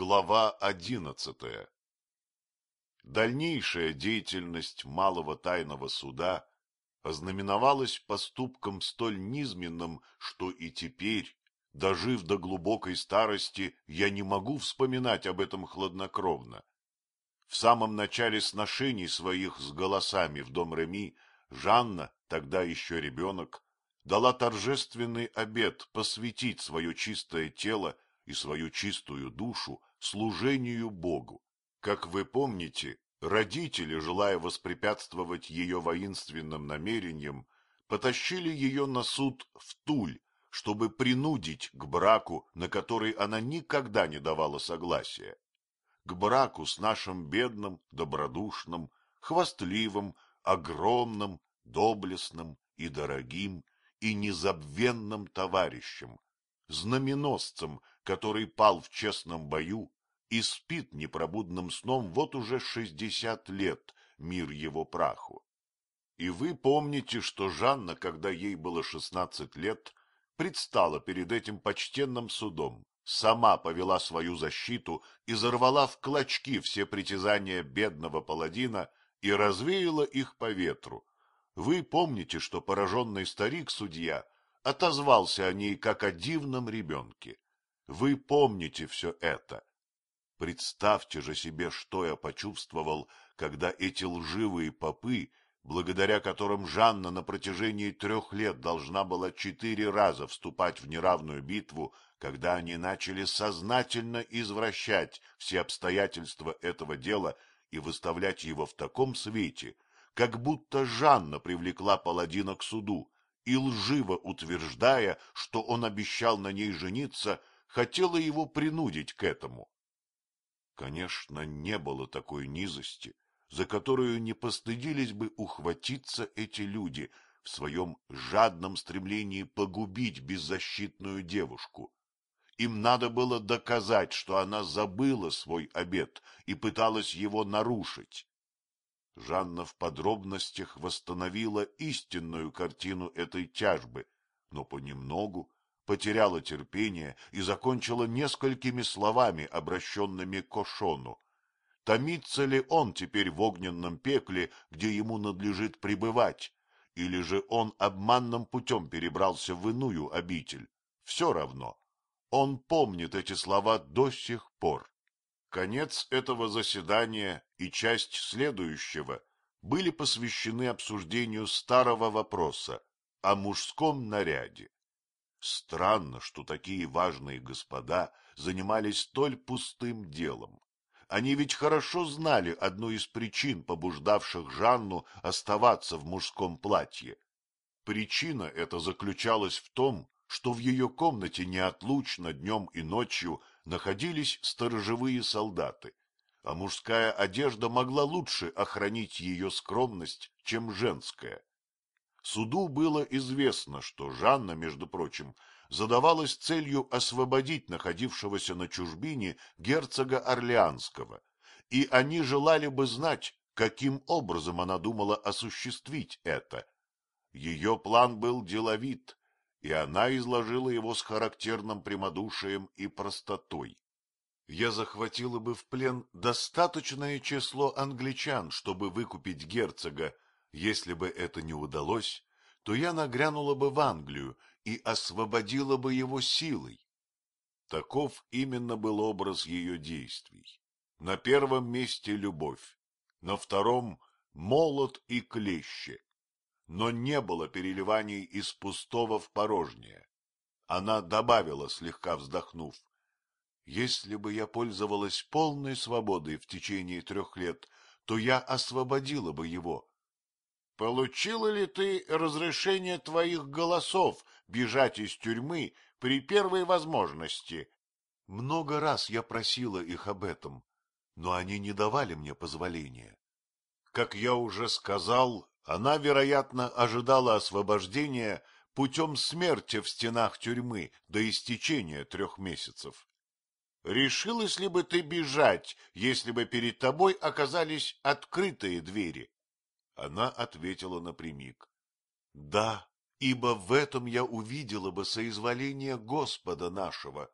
Глава одиннадцатая Дальнейшая деятельность малого тайного суда ознаменовалась поступком столь низменным, что и теперь, дожив до глубокой старости, я не могу вспоминать об этом хладнокровно. В самом начале сношений своих с голосами в дом Реми Жанна, тогда еще ребенок, дала торжественный обет посвятить свое чистое тело и свою чистую душу служению Богу. Как вы помните, родители, желая воспрепятствовать ее воинственным намерениям, потащили ее на суд в Туль, чтобы принудить к браку, на который она никогда не давала согласия. К браку с нашим бедным, добродушным, хвастливым, огромным, доблестным и дорогим и незабвенным товарищем, знаменосцем, который пал в честном бою и спит непробудным сном вот уже шестьдесят лет, мир его праху. И вы помните, что Жанна, когда ей было шестнадцать лет, предстала перед этим почтенным судом, сама повела свою защиту и зарвала в клочки все притязания бедного паладина и развеяла их по ветру. Вы помните, что пораженный старик-судья отозвался о ней как о дивном ребенке. Вы помните все это. Представьте же себе, что я почувствовал, когда эти лживые попы, благодаря которым Жанна на протяжении трех лет должна была четыре раза вступать в неравную битву, когда они начали сознательно извращать все обстоятельства этого дела и выставлять его в таком свете, как будто Жанна привлекла паладина к суду и, лживо утверждая, что он обещал на ней жениться, хотела его принудить к этому. Конечно, не было такой низости, за которую не постыдились бы ухватиться эти люди в своем жадном стремлении погубить беззащитную девушку. Им надо было доказать, что она забыла свой обет и пыталась его нарушить. Жанна в подробностях восстановила истинную картину этой тяжбы, но понемногу потеряла терпение и закончила несколькими словами, обращенными к Ошону. Томится ли он теперь в огненном пекле, где ему надлежит пребывать, или же он обманным путем перебрался в иную обитель? Все равно. Он помнит эти слова до сих пор. Конец этого заседания и часть следующего были посвящены обсуждению старого вопроса о мужском наряде. Странно, что такие важные господа занимались столь пустым делом. Они ведь хорошо знали одну из причин, побуждавших Жанну оставаться в мужском платье. Причина эта заключалась в том, что в ее комнате неотлучно днем и ночью находились сторожевые солдаты, а мужская одежда могла лучше охранить ее скромность, чем женская. Суду было известно, что Жанна, между прочим, задавалась целью освободить находившегося на чужбине герцога Орлеанского, и они желали бы знать, каким образом она думала осуществить это. Ее план был деловит, и она изложила его с характерным прямодушием и простотой. Я захватила бы в плен достаточное число англичан, чтобы выкупить герцога, если бы это не удалось, то я нагрянула бы в Англию и освободила бы его силой. Таков именно был образ ее действий. На первом месте любовь, на втором — молот и клещи но не было переливаний из пустого в порожнее. Она добавила, слегка вздохнув, «Если бы я пользовалась полной свободой в течение трех лет, то я освободила бы его». «Получила ли ты разрешение твоих голосов бежать из тюрьмы при первой возможности?» «Много раз я просила их об этом, но они не давали мне позволения. Как я уже сказал, она, вероятно, ожидала освобождения путем смерти в стенах тюрьмы до истечения трех месяцев. Решилась ли бы ты бежать, если бы перед тобой оказались открытые двери? Она ответила напрямик. — Да, ибо в этом я увидела бы соизволение Господа нашего.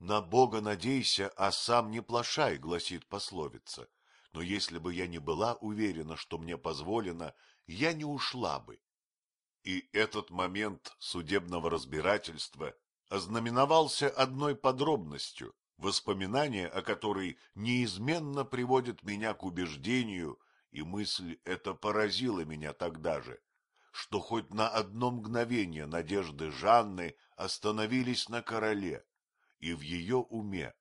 На Бога надейся, а сам не плашай, гласит пословица. Но если бы я не была уверена, что мне позволено, я не ушла бы. И этот момент судебного разбирательства ознаменовался одной подробностью, воспоминание о которой неизменно приводит меня к убеждению, и мысль эта поразила меня тогда же, что хоть на одно мгновение надежды Жанны остановились на короле, и в ее уме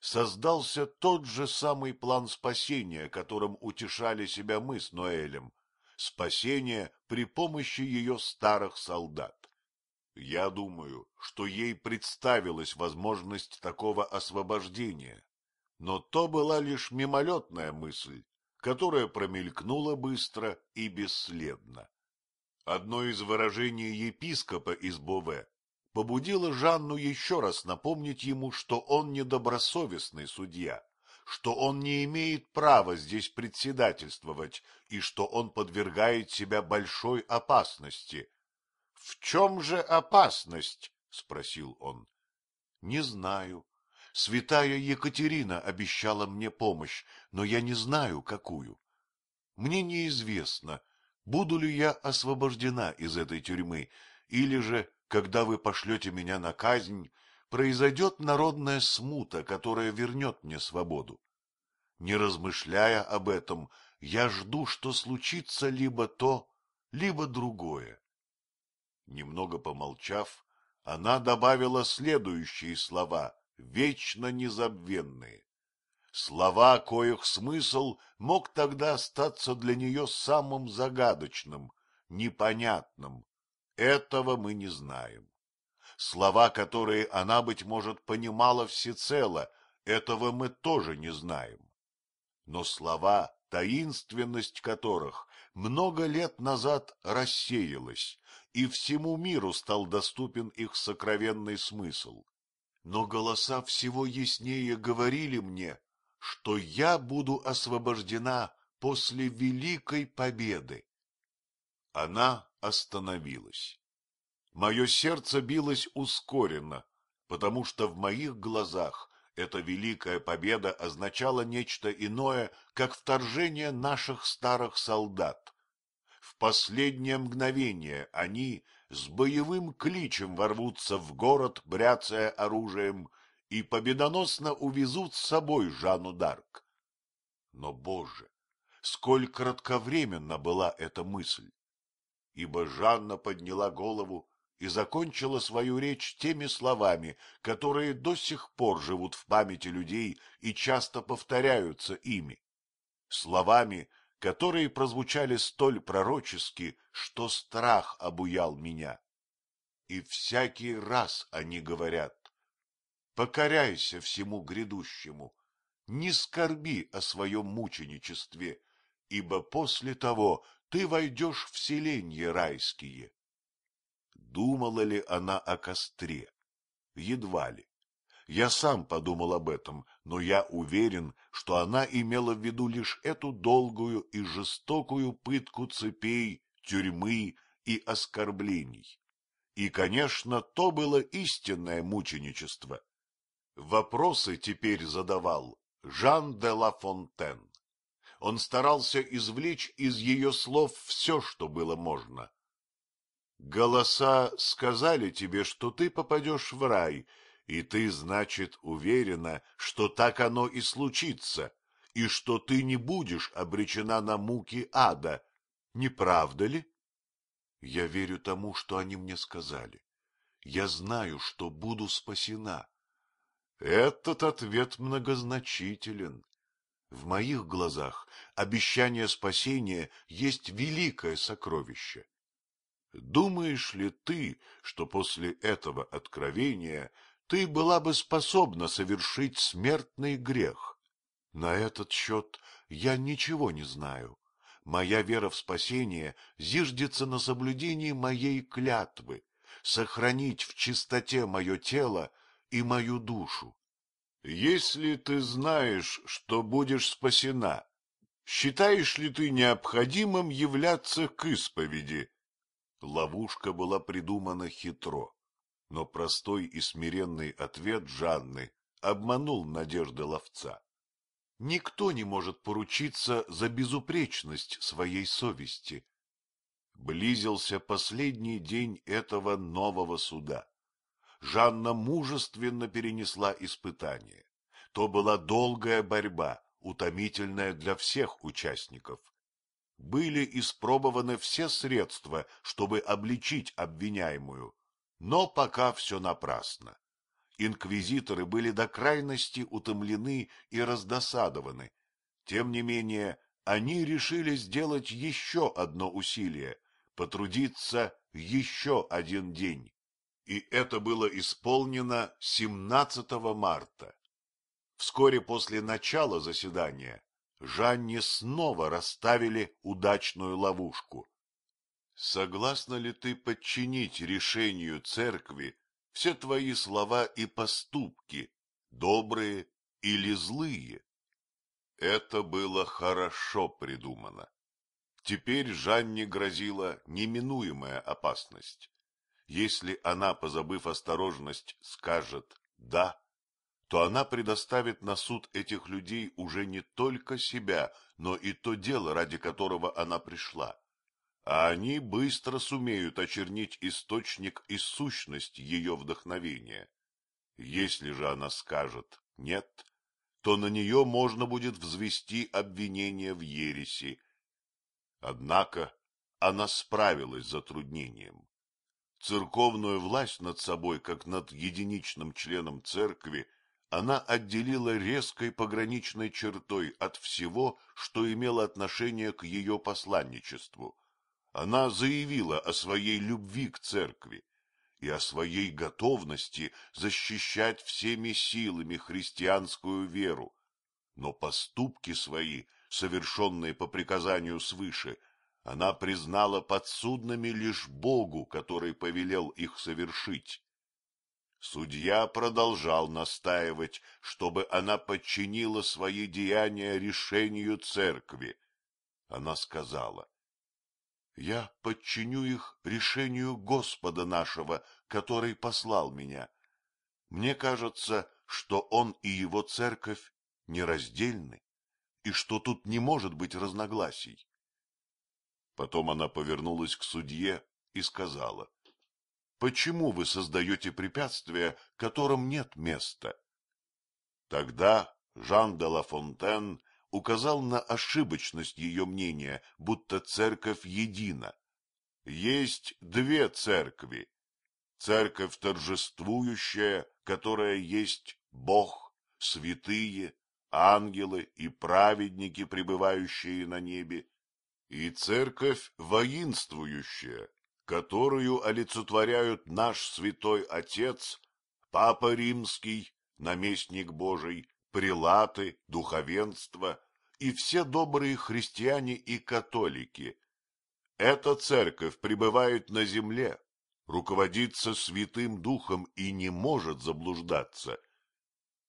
создался тот же самый план спасения, которым утешали себя мы с Ноэлем, спасение при помощи ее старых солдат. Я думаю, что ей представилась возможность такого освобождения, но то была лишь мимолетная мысль, которая промелькнула быстро и бесследно. Одно из выражений епископа из Бове побудило Жанну еще раз напомнить ему, что он недобросовестный судья, что он не имеет права здесь председательствовать и что он подвергает себя большой опасности, в чем же опасность? — спросил он. — Не знаю. Святая Екатерина обещала мне помощь, но я не знаю, какую. Мне неизвестно, буду ли я освобождена из этой тюрьмы, или же, когда вы пошлете меня на казнь, произойдет народная смута, которая вернет мне свободу. Не размышляя об этом, я жду, что случится либо то, либо другое. Немного помолчав, она добавила следующие слова, вечно незабвенные. Слова, коих смысл мог тогда остаться для нее самым загадочным, непонятным. Этого мы не знаем. Слова, которые она, быть может, понимала всецело, этого мы тоже не знаем. Но слова, таинственность которых много лет назад рассеялась, и всему миру стал доступен их сокровенный смысл. Но голоса всего яснее говорили мне, что я буду освобождена после великой победы. Она остановилась. Мое сердце билось ускоренно, потому что в моих глазах эта великая победа означала нечто иное, как вторжение наших старых солдат, последнее мгновение они с боевым кличем ворвутся в город, бряцая оружием, и победоносно увезут с собой Жанну Дарк. Но, Боже, сколь кратковременно была эта мысль! Ибо Жанна подняла голову и закончила свою речь теми словами, которые до сих пор живут в памяти людей и часто повторяются ими. Словами, которые прозвучали столь пророчески, что страх обуял меня. И всякий раз они говорят, покоряйся всему грядущему, не скорби о своем мученичестве, ибо после того ты войдешь в селенье райские. Думала ли она о костре? Едва ли. Я сам подумал об этом, но я уверен, что она имела в виду лишь эту долгую и жестокую пытку цепей, тюрьмы и оскорблений. И, конечно, то было истинное мученичество. Вопросы теперь задавал Жан де ла Фонтен. Он старался извлечь из ее слов все, что было можно. Голоса сказали тебе, что ты попадешь в рай, и ты, значит, уверена, что так оно и случится, и что ты не будешь обречена на муки ада, не правда ли? Я верю тому, что они мне сказали. Я знаю, что буду спасена. Этот ответ многозначителен. В моих глазах обещание спасения есть великое сокровище. Думаешь ли ты, что после этого откровения ты была бы способна совершить смертный грех. На этот счет я ничего не знаю. Моя вера в спасение зиждется на соблюдении моей клятвы, сохранить в чистоте мое тело и мою душу. Если ты знаешь, что будешь спасена, считаешь ли ты необходимым являться к исповеди? Ловушка была придумана хитро но простой и смиренный ответ Жанны обманул надежды ловца. Никто не может поручиться за безупречность своей совести. Близился последний день этого нового суда. Жанна мужественно перенесла испытание. То была долгая борьба, утомительная для всех участников. Были испробованы все средства, чтобы обличить обвиняемую, но пока все напрасно. Инквизиторы были до крайности утомлены и раздосадованы. Тем не менее, они решили сделать еще одно усилие — потрудиться еще один день. И это было исполнено 17 марта. Вскоре после начала заседания Жанне снова расставили удачную ловушку. Согласна ли ты подчинить решению церкви все твои слова и поступки, добрые или злые? Это было хорошо придумано. Теперь Жанне грозила неминуемая опасность. Если она, позабыв осторожность, скажет «да», то она предоставит на суд этих людей уже не только себя, но и то дело, ради которого она пришла а они быстро сумеют очернить источник и сущность ее вдохновения. Если же она скажет «нет», то на нее можно будет взвести обвинение в ереси. Однако она справилась с затруднением. Церковную власть над собой, как над единичным членом церкви, она отделила резкой пограничной чертой от всего, что имело отношение к ее посланничеству — она заявила о своей любви к церкви и о своей готовности защищать всеми силами христианскую веру, но поступки свои, совершенные по приказанию свыше, она признала подсудными лишь Богу, который повелел их совершить. Судья продолжал настаивать, чтобы она подчинила свои деяния решению церкви. Она сказала, я подчиню их решению Господа нашего, который послал меня. Мне кажется, что он и его церковь нераздельны, и что тут не может быть разногласий. Потом она повернулась к судье и сказала, — Почему вы создаете препятствия, которым нет места? Тогда Жан де Ла Фонтен указал на ошибочность ее мнения, будто церковь едина. Есть две церкви. Церковь торжествующая, которая есть Бог, святые, ангелы и праведники, пребывающие на небе, и церковь воинствующая, которую олицетворяют наш святой Отец, Папа Римский, наместник Божий, прилаты, духовенство и все добрые христиане и католики. Эта церковь пребывает на земле, руководится Святым Духом и не может заблуждаться.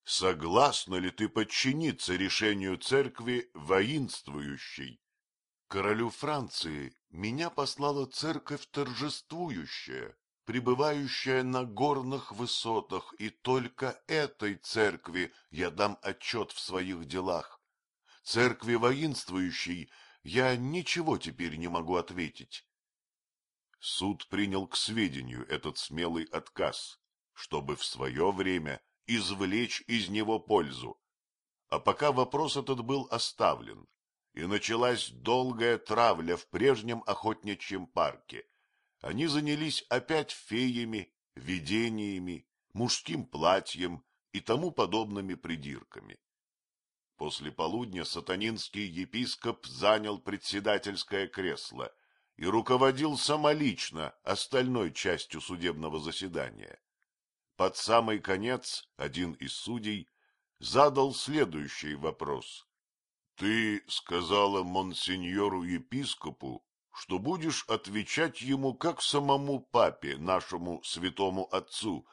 Согласна ли ты подчиниться решению церкви воинствующей? Королю Франции меня послала церковь торжествующая, пребывающая на горных высотах, и только этой церкви я дам отчет в своих делах. Церкви воинствующей я ничего теперь не могу ответить. Суд принял к сведению этот смелый отказ, чтобы в свое время извлечь из него пользу. А пока вопрос этот был оставлен, и началась долгая травля в прежнем охотничьем парке, они занялись опять феями, видениями, мужским платьем и тому подобными придирками. После полудня сатанинский епископ занял председательское кресло и руководил самолично остальной частью судебного заседания. Под самый конец один из судей задал следующий вопрос. — Ты сказала монсеньору епископу, что будешь отвечать ему как самому папе, нашему святому отцу,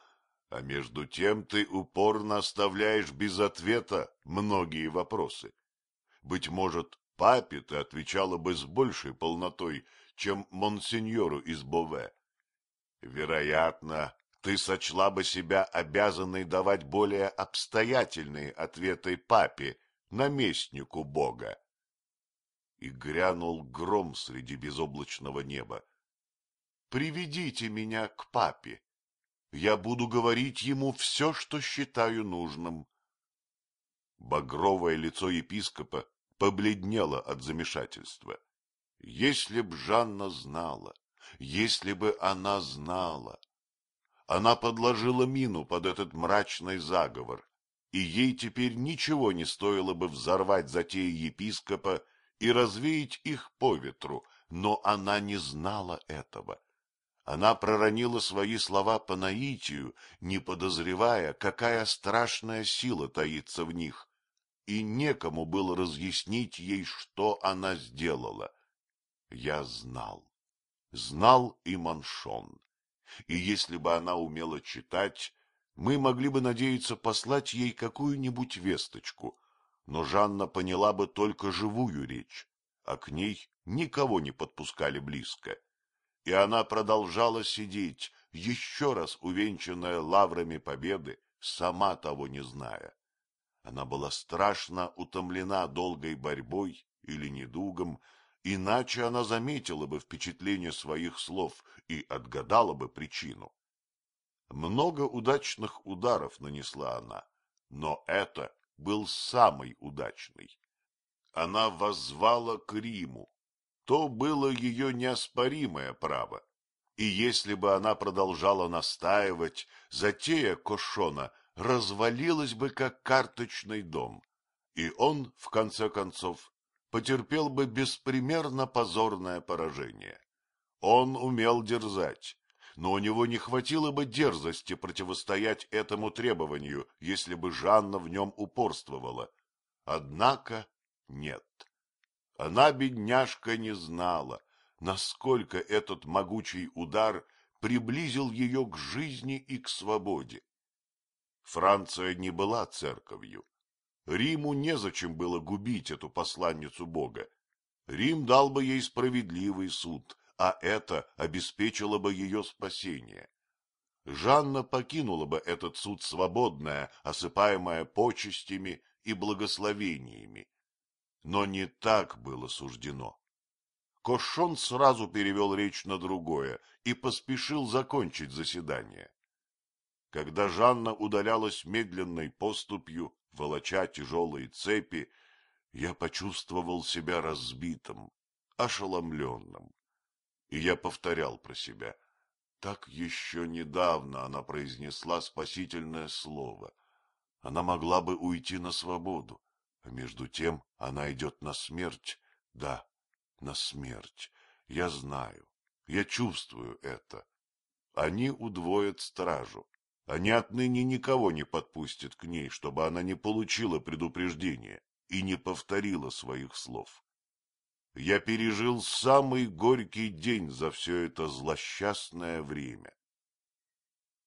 а между тем ты упорно оставляешь без ответа многие вопросы. Быть может, папе ты отвечала бы с большей полнотой, чем монсеньору из Бове. Вероятно, ты сочла бы себя обязанной давать более обстоятельные ответы папе, наместнику Бога. И грянул гром среди безоблачного неба. Приведите меня к папе. Я буду говорить ему все, что считаю нужным. Багровое лицо епископа побледнело от замешательства. Если б Жанна знала, если бы она знала. Она подложила мину под этот мрачный заговор, и ей теперь ничего не стоило бы взорвать затеи епископа и развеять их по ветру, но она не знала этого. Она проронила свои слова по наитию, не подозревая, какая страшная сила таится в них, и некому было разъяснить ей, что она сделала. Я знал. Знал и Маншон. И если бы она умела читать, мы могли бы надеяться послать ей какую-нибудь весточку, но Жанна поняла бы только живую речь, а к ней никого не подпускали близко и она продолжала сидеть, еще раз увенчанная лаврами победы, сама того не зная. Она была страшно утомлена долгой борьбой или недугом, иначе она заметила бы впечатление своих слов и отгадала бы причину. Много удачных ударов нанесла она, но это был самый удачный. Она воззвала к Риму, то было ее неоспоримое право. И если бы она продолжала настаивать, затея Кошона развалилась бы, как карточный дом, и он, в конце концов, потерпел бы беспримерно позорное поражение. Он умел дерзать, но у него не хватило бы дерзости противостоять этому требованию, если бы Жанна в нем упорствовала. Однако нет. Она, бедняжка, не знала, насколько этот могучий удар приблизил ее к жизни и к свободе. Франция не была церковью. Риму незачем было губить эту посланницу Бога. Рим дал бы ей справедливый суд, а это обеспечило бы ее спасение. Жанна покинула бы этот суд свободная, осыпаемая почестями и благословениями. Но не так было суждено. Кошон сразу перевел речь на другое и поспешил закончить заседание. Когда Жанна удалялась медленной поступью, волоча тяжелые цепи, я почувствовал себя разбитым, ошеломленным. И я повторял про себя. Так еще недавно она произнесла спасительное слово. Она могла бы уйти на свободу. А между тем она идет на смерть. Да, на смерть. Я знаю, я чувствую это. Они удвоят стражу. Они отныне никого не подпустят к ней, чтобы она не получила предупреждения и не повторила своих слов. Я пережил самый горький день за все это злосчастное время.